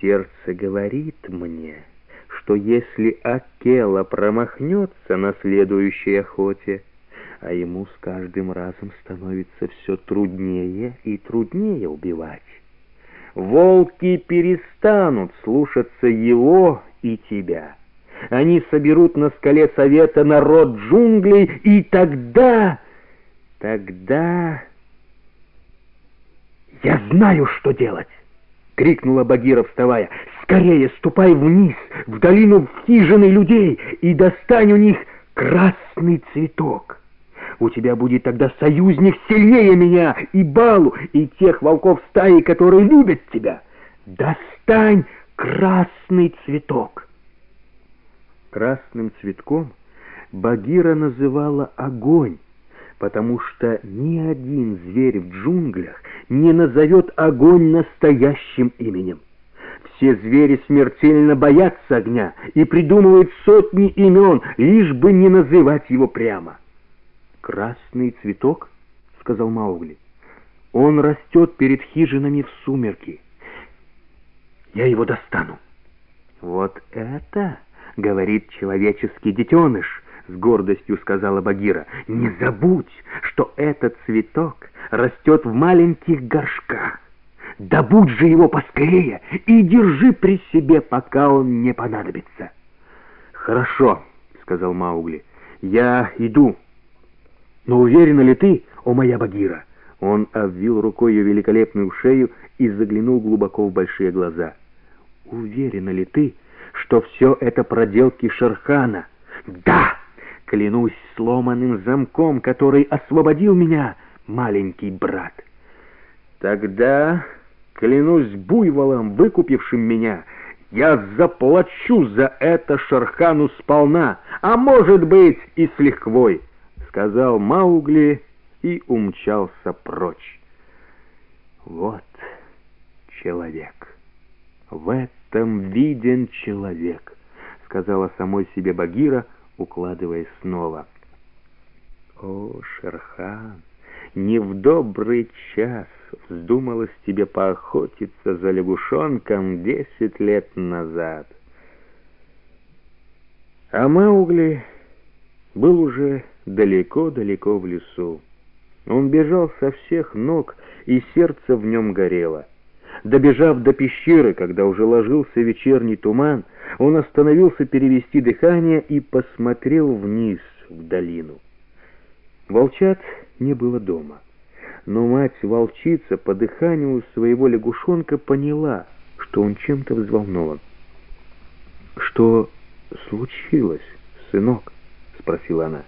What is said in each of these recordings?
Сердце говорит мне, что если Акела промахнется на следующей охоте, а ему с каждым разом становится все труднее и труднее убивать, волки перестанут слушаться его и тебя. Они соберут на скале совета народ джунглей, и тогда, тогда... «Я знаю, что делать!» — крикнула Багира, вставая. «Скорее ступай вниз, в долину хижины людей, и достань у них красный цветок. У тебя будет тогда союзник сильнее меня, и Балу, и тех волков стаи, которые любят тебя. Достань красный цветок!» Красным цветком Багира называла огонь, потому что ни один зверь в джунглях не назовет огонь настоящим именем. Все звери смертельно боятся огня и придумывают сотни имен, лишь бы не называть его прямо. «Красный цветок?» — сказал Маугли. «Он растет перед хижинами в сумерки. Я его достану». «Вот это, — говорит человеческий детеныш, — с гордостью сказала Багира, — не забудь, что этот цветок растет в маленьких горшках. Добудь же его поскорее и держи при себе, пока он не понадобится. «Хорошо», — сказал Маугли, — «я иду». «Но уверена ли ты, о моя Багира?» Он обвил рукой ее великолепную шею и заглянул глубоко в большие глаза. «Уверена ли ты, что все это проделки Шерхана?» «Да!» Клянусь сломанным замком, который освободил меня, маленький брат. Тогда клянусь буйволом, выкупившим меня, я заплачу за это Шархану сполна, а может быть и с лихвой, сказал Маугли и умчался прочь. Вот человек. В этом виден человек, сказала самой себе Багира, укладываясь снова. «О, Шерхан, не в добрый час вздумалось тебе поохотиться за лягушонком десять лет назад». А Маугли был уже далеко-далеко в лесу. Он бежал со всех ног, и сердце в нем горело. Добежав до пещеры, когда уже ложился вечерний туман, он остановился перевести дыхание и посмотрел вниз, в долину. Волчат не было дома, но мать-волчица по дыханию своего лягушонка поняла, что он чем-то взволнован. «Что случилось, сынок?» — спросила она.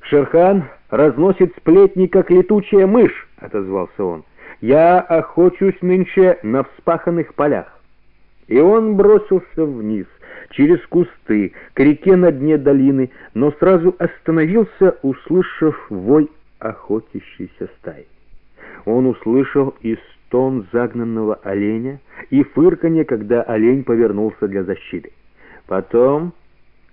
«Шерхан разносит сплетни, как летучая мышь», — отозвался он. «Я охочусь нынче на вспаханных полях». И он бросился вниз, через кусты, к реке на дне долины, но сразу остановился, услышав вой охотящейся стаи. Он услышал и стон загнанного оленя, и фырканье, когда олень повернулся для защиты. Потом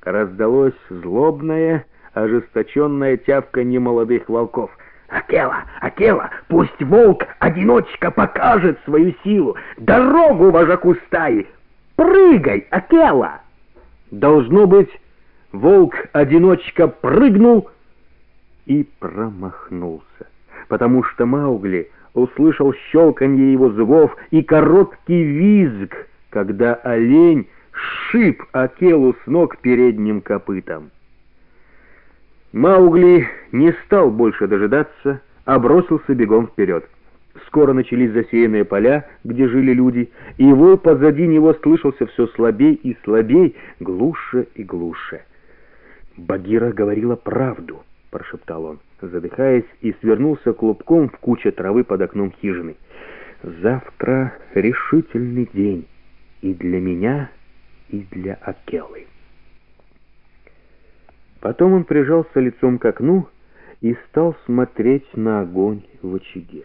раздалось злобное, ожесточенное тявканье молодых волков — Акела, Акела, пусть волк-одиночка покажет свою силу, дорогу вожаку стаи. Прыгай, Акела! Должно быть, волк-одиночка прыгнул и промахнулся, потому что Маугли услышал щелканье его зубов и короткий визг, когда олень шип Акелу с ног передним копытом. Маугли не стал больше дожидаться, а бросился бегом вперед. Скоро начались засеянные поля, где жили люди, и его позади него слышался все слабей и слабей, глуше и глуше. «Багира говорила правду», — прошептал он, задыхаясь, и свернулся клубком в куче травы под окном хижины. «Завтра решительный день и для меня, и для Акелы». Потом он прижался лицом к окну и стал смотреть на огонь в очаге.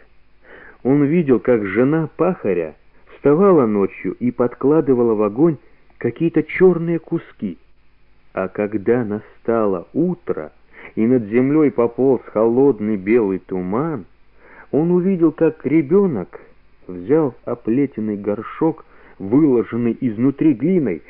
Он видел, как жена пахаря вставала ночью и подкладывала в огонь какие-то черные куски. А когда настало утро, и над землей пополз холодный белый туман, он увидел, как ребенок взял оплетенный горшок, выложенный изнутри глиной,